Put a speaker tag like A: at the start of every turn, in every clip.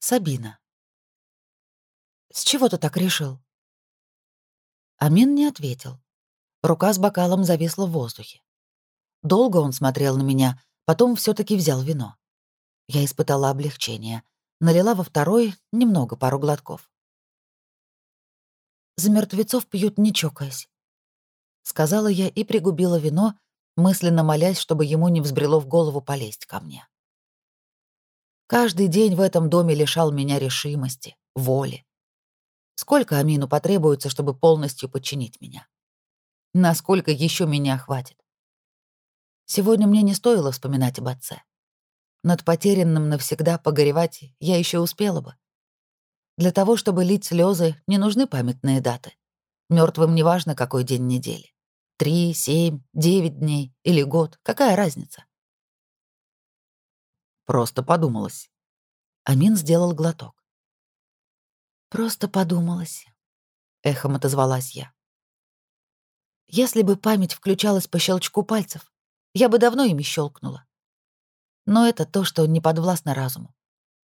A: Сабина. «С чего ты так решил?» Амин не ответил. Рука с бокалом зависла в воздухе. Долго он смотрел на меня, потом все таки взял вино. Я испытала облегчение. Налила во второй немного, пару глотков. «За мертвецов пьют, не чокаясь», — сказала я и пригубила вино, мысленно молясь, чтобы ему не взбрело в голову полезть ко мне. Каждый день в этом доме лишал меня решимости, воли. Сколько Амину потребуется, чтобы полностью подчинить меня? Насколько еще меня хватит? Сегодня мне не стоило вспоминать об отце. Над потерянным навсегда погоревать я еще успела бы. Для того, чтобы лить слезы, не нужны памятные даты. Мертвым не важно, какой день недели. Три, семь, девять дней или год. Какая разница?
B: Просто подумалось.
A: Амин сделал глоток. Просто подумалось. Эхом отозвалась я. Если бы память включалась по щелчку пальцев, я бы давно ими щелкнула. Но это то, что не подвластно разуму.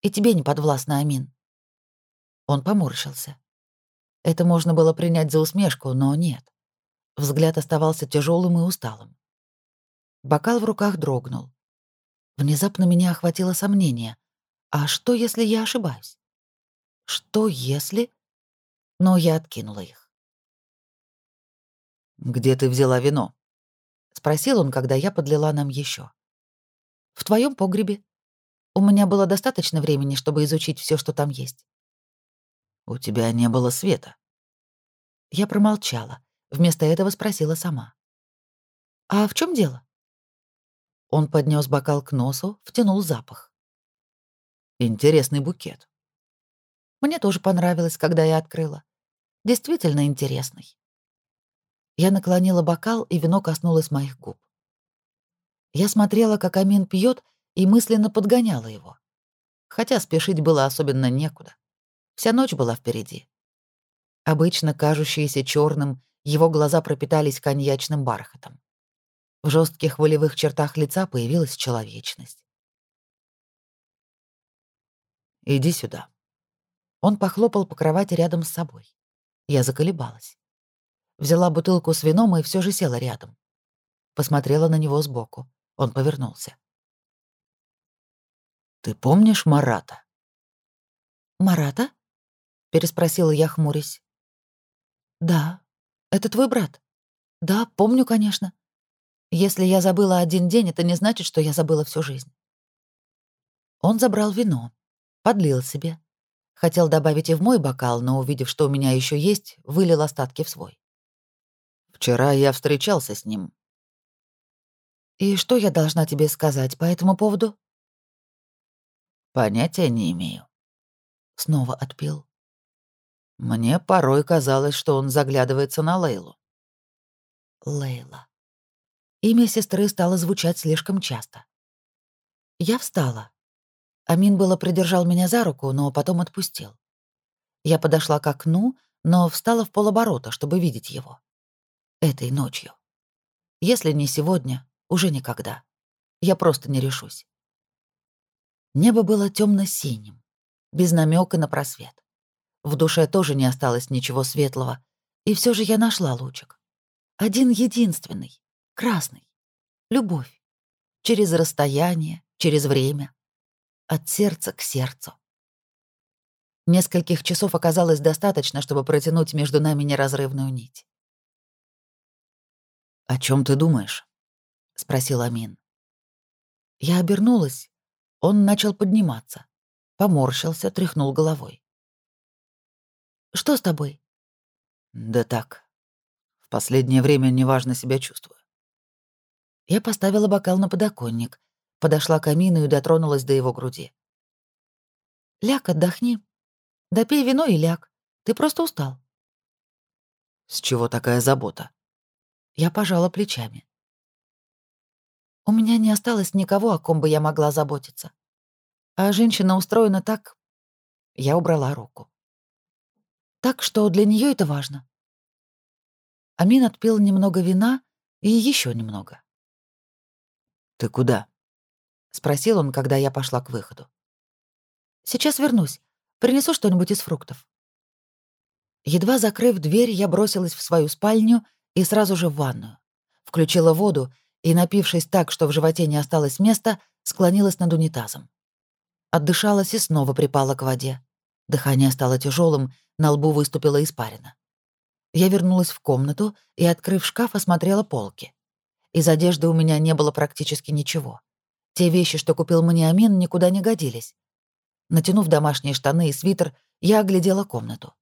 A: И тебе не подвластно, Амин. Он поморщился. Это можно было принять за усмешку, но нет. Взгляд оставался тяжелым и усталым. Бокал в руках дрогнул. Внезапно меня охватило сомнение. А что, если я ошибаюсь? Что, если... Но я откинула их.
B: «Где ты взяла вино?»
A: — спросил он, когда я подлила нам еще. «В твоем погребе. У меня было достаточно времени, чтобы изучить все, что там есть».
B: «У тебя не было света».
A: Я промолчала. Вместо этого спросила сама. «А в чем дело?» Он поднес бокал к носу, втянул запах.
B: Интересный букет.
A: Мне тоже понравилось, когда я открыла. Действительно интересный. Я наклонила бокал, и вино коснулось моих губ. Я смотрела, как Амин пьет, и мысленно подгоняла его. Хотя спешить было особенно некуда. Вся ночь была впереди. Обычно кажущиеся черным, его глаза пропитались коньячным бархатом. В жестких волевых чертах лица появилась человечность.
B: «Иди сюда».
A: Он похлопал по кровати рядом с собой. Я заколебалась. Взяла бутылку с вином и все же села рядом. Посмотрела на него сбоку. Он повернулся.
B: «Ты помнишь Марата?»
A: «Марата?» — переспросила я, хмурясь. «Да. Это твой брат?» «Да, помню, конечно. Если я забыла один день, это не значит, что я забыла всю жизнь. Он забрал вино, подлил себе. Хотел добавить и в мой бокал, но, увидев, что у меня еще есть, вылил остатки в свой.
B: «Вчера я встречался с ним».
A: «И что я должна тебе сказать по этому поводу?»
B: «Понятия не имею».
A: Снова отпил.
B: Мне порой казалось, что он заглядывается на Лейлу.
A: Лейла. Имя сестры стало звучать слишком часто. Я встала. Амин было придержал меня за руку, но потом отпустил. Я подошла к окну, но встала в полоборота, чтобы видеть его. Этой ночью. Если не сегодня, уже никогда. Я просто не решусь. Небо было темно синим без намека на просвет. В душе тоже не осталось ничего светлого, и все же я нашла лучик. Один единственный, Красный. Любовь. Через расстояние, через время. От сердца к сердцу. Нескольких часов оказалось достаточно, чтобы протянуть между нами неразрывную нить.
B: «О чем ты думаешь?»
A: — спросил Амин. Я обернулась. Он начал подниматься. Поморщился, тряхнул головой. «Что с тобой?»
B: «Да так. В последнее время неважно себя чувствую.
A: Я поставила бокал на подоконник, подошла к камину и дотронулась до его груди. «Ляг, отдохни. Допей вино и ляг. Ты просто устал».
B: «С чего такая забота?»
A: Я пожала плечами. У меня не осталось никого, о ком бы я могла заботиться. А женщина устроена так... Я убрала руку. Так что для нее это важно. Амин отпил немного вина и еще немного.
B: «Ты куда?»
A: — спросил он, когда я пошла к выходу. Сейчас вернусь. Принесу что-нибудь из фруктов». Едва закрыв дверь, я бросилась в свою спальню и сразу же в ванную. Включила воду и, напившись так, что в животе не осталось места, склонилась над унитазом. Отдышалась и снова припала к воде. Дыхание стало тяжелым, на лбу выступила испарина. Я вернулась в комнату и, открыв шкаф, осмотрела полки. Из одежды у меня не было практически ничего. Те вещи, что купил мне Амин, никуда не годились. Натянув домашние штаны и свитер, я оглядела комнату.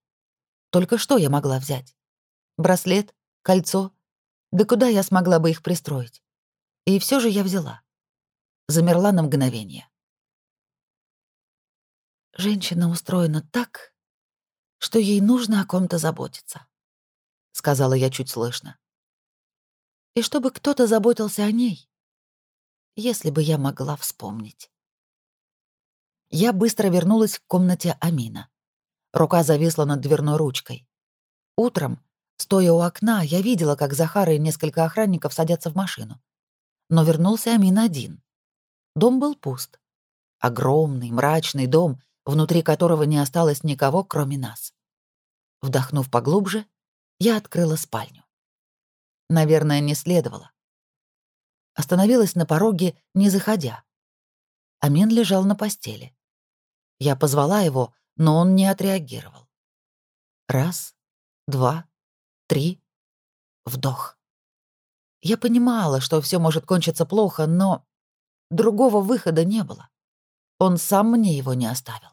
A: Только что я могла взять? Браслет? Кольцо? Да куда я смогла бы их пристроить? И все же я взяла. Замерла на мгновение. Женщина устроена так, что ей нужно о ком-то заботиться, сказала я чуть слышно. И чтобы кто-то заботился о ней, если бы я могла вспомнить. Я быстро вернулась к комнате Амина. Рука зависла над дверной ручкой. Утром, стоя у окна, я видела, как Захар и несколько охранников садятся в машину. Но вернулся Амин один. Дом был пуст. Огромный, мрачный дом, внутри которого не осталось никого, кроме нас. Вдохнув поглубже, я открыла спальню. Наверное, не следовало остановилась на пороге, не заходя. Амин лежал на постели. Я позвала его, но он не отреагировал. Раз, два, три. Вдох. Я понимала, что все может кончиться плохо, но другого выхода не было. Он сам мне его не оставил.